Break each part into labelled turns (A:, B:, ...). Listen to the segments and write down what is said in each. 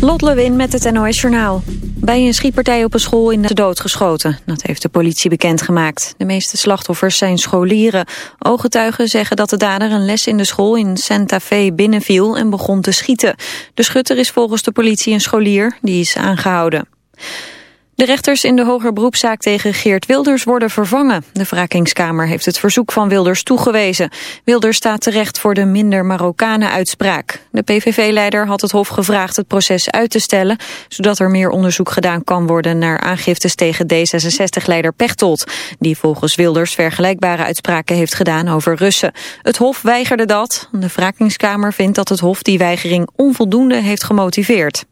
A: Lot Lewin met het NOS Journaal. Bij een schietpartij op een school in de dood geschoten. Dat heeft de politie bekendgemaakt. De meeste slachtoffers zijn scholieren. Ooggetuigen zeggen dat de dader een les in de school in Santa Fe binnenviel en begon te schieten. De schutter is volgens de politie een scholier, die is aangehouden. De rechters in de hoger beroepszaak tegen Geert Wilders worden vervangen. De wrakingskamer heeft het verzoek van Wilders toegewezen. Wilders staat terecht voor de minder Marokkanen uitspraak. De PVV-leider had het Hof gevraagd het proces uit te stellen... zodat er meer onderzoek gedaan kan worden naar aangiftes tegen D66-leider Pechtold... die volgens Wilders vergelijkbare uitspraken heeft gedaan over Russen. Het Hof weigerde dat. De wrakingskamer vindt dat het Hof die weigering onvoldoende heeft gemotiveerd.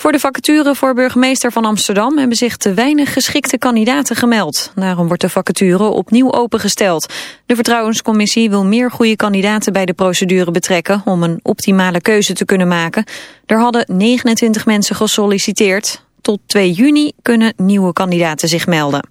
A: Voor de vacature voor burgemeester van Amsterdam hebben zich te weinig geschikte kandidaten gemeld. Daarom wordt de vacature opnieuw opengesteld. De Vertrouwenscommissie wil meer goede kandidaten bij de procedure betrekken om een optimale keuze te kunnen maken. Er hadden 29 mensen gesolliciteerd. Tot 2 juni kunnen nieuwe kandidaten zich melden.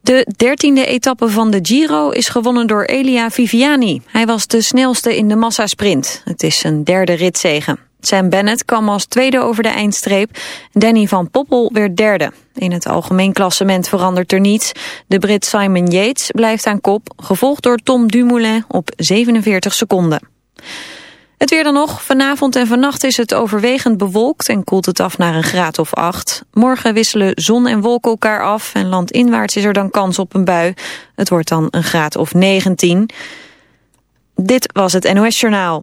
A: De dertiende etappe van de Giro is gewonnen door Elia Viviani. Hij was de snelste in de massasprint. Het is zijn derde ritzegen. Sam Bennett kwam als tweede over de eindstreep. Danny van Poppel werd derde. In het algemeen klassement verandert er niets. De Brit Simon Yates blijft aan kop, gevolgd door Tom Dumoulin op 47 seconden. Het weer dan nog. Vanavond en vannacht is het overwegend bewolkt en koelt het af naar een graad of 8. Morgen wisselen zon en wolken elkaar af en landinwaarts is er dan kans op een bui. Het wordt dan een graad of 19. Dit was het NOS Journaal.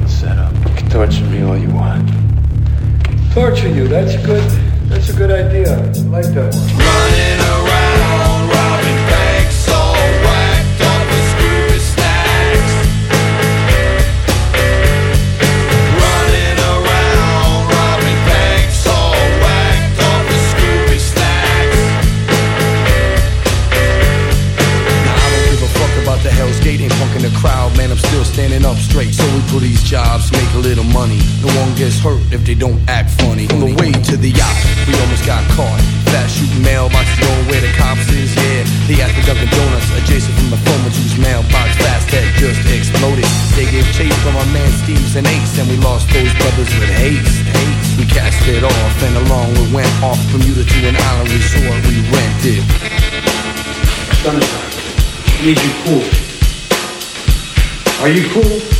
B: fucking
C: setup. You can torture me all you want.
D: Torture you, that's a good. That's a good idea. I like that one.
E: Running around. still standing up straight. So we put these jobs, make a little money. No one gets hurt if they don't act funny. On the way to the yacht, we almost got caught. Fast shooting mailbox, going where the cops is, yeah. They asked for Dunkin' Donuts, adjacent from the former juice mailbox fast that just exploded. They gave chase from our man Steve's and Ace, and we lost those brothers with haste. haste. We cast it off, and along we went off from Utah to an island resort we rented.
D: Sunshine, need you cool. Are you cool?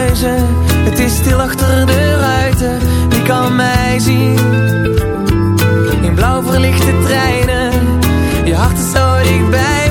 F: Het is stil achter de ruiten Wie kan mij zien. In blauw verlichte treinen Je hart is zo dicht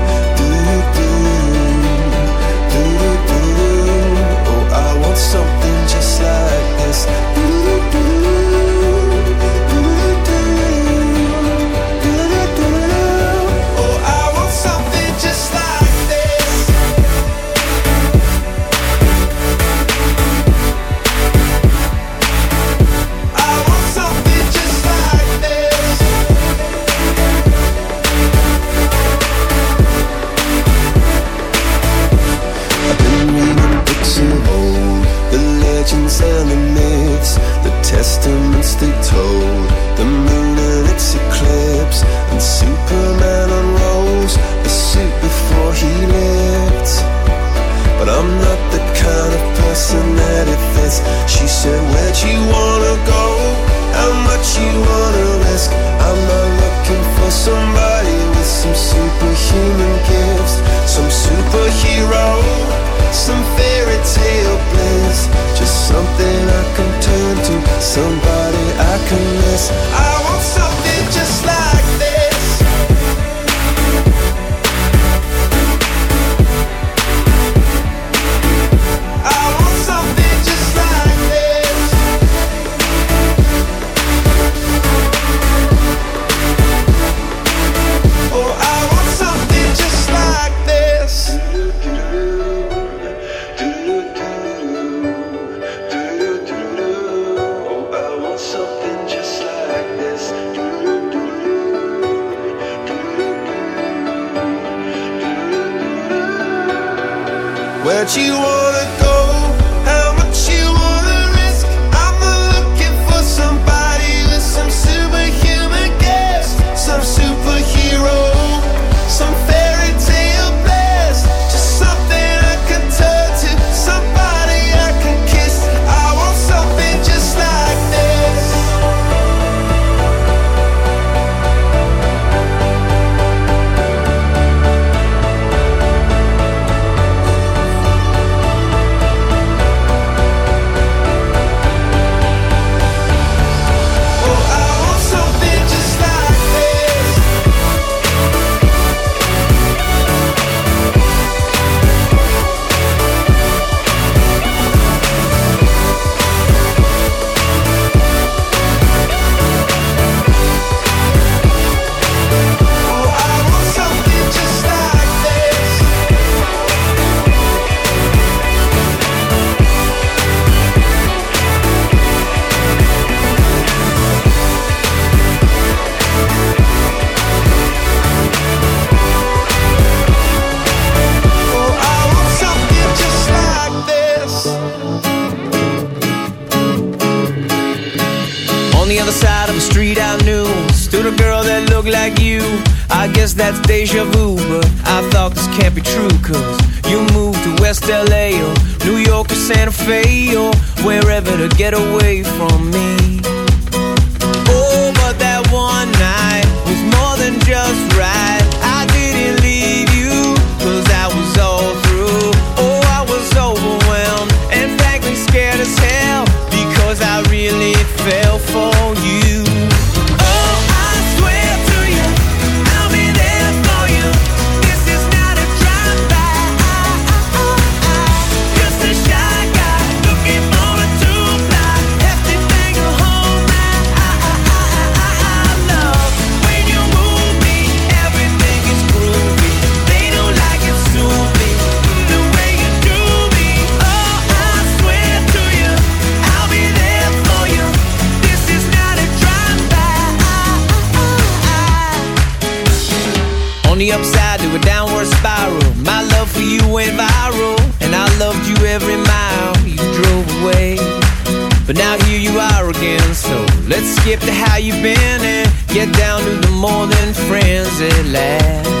G: skip to how you been and get down to the more than friends at last.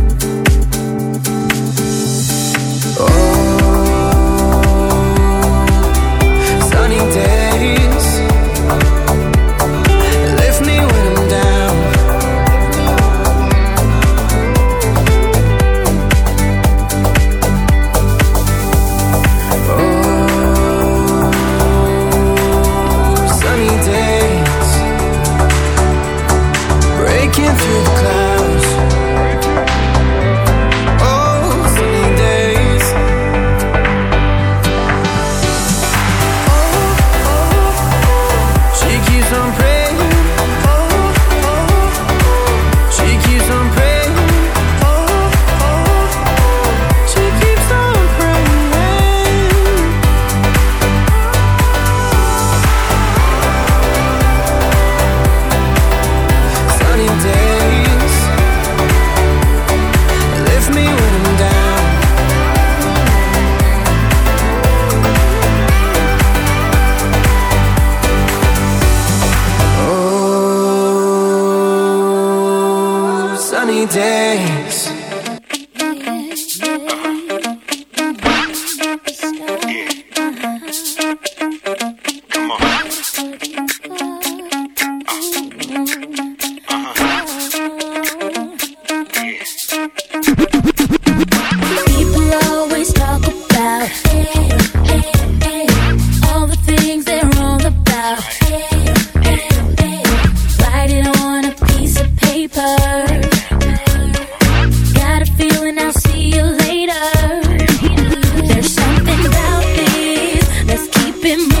H: been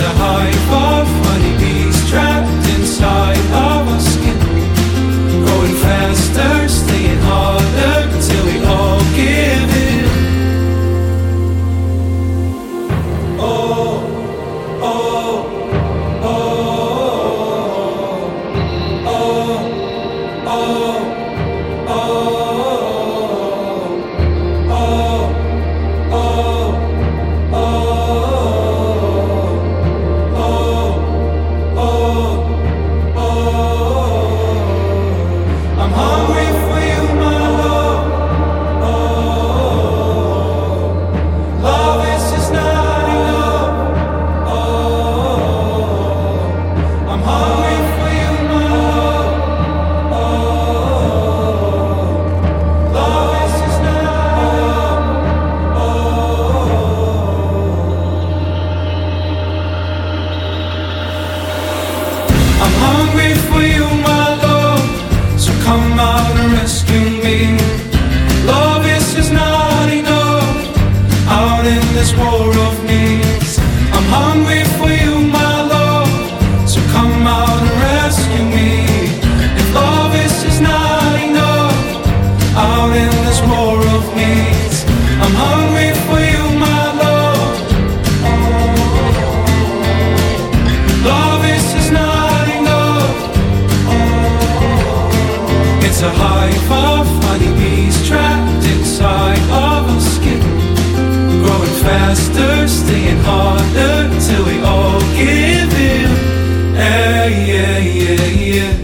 H: a hive of rescue me. If love is just not enough out in this war of needs, I'm hungry for you, my love. Love is just not enough. It's a hive of honeybees trapped inside of our skin. Growing faster, staying harder till we all give in. Yeah, yeah, yeah.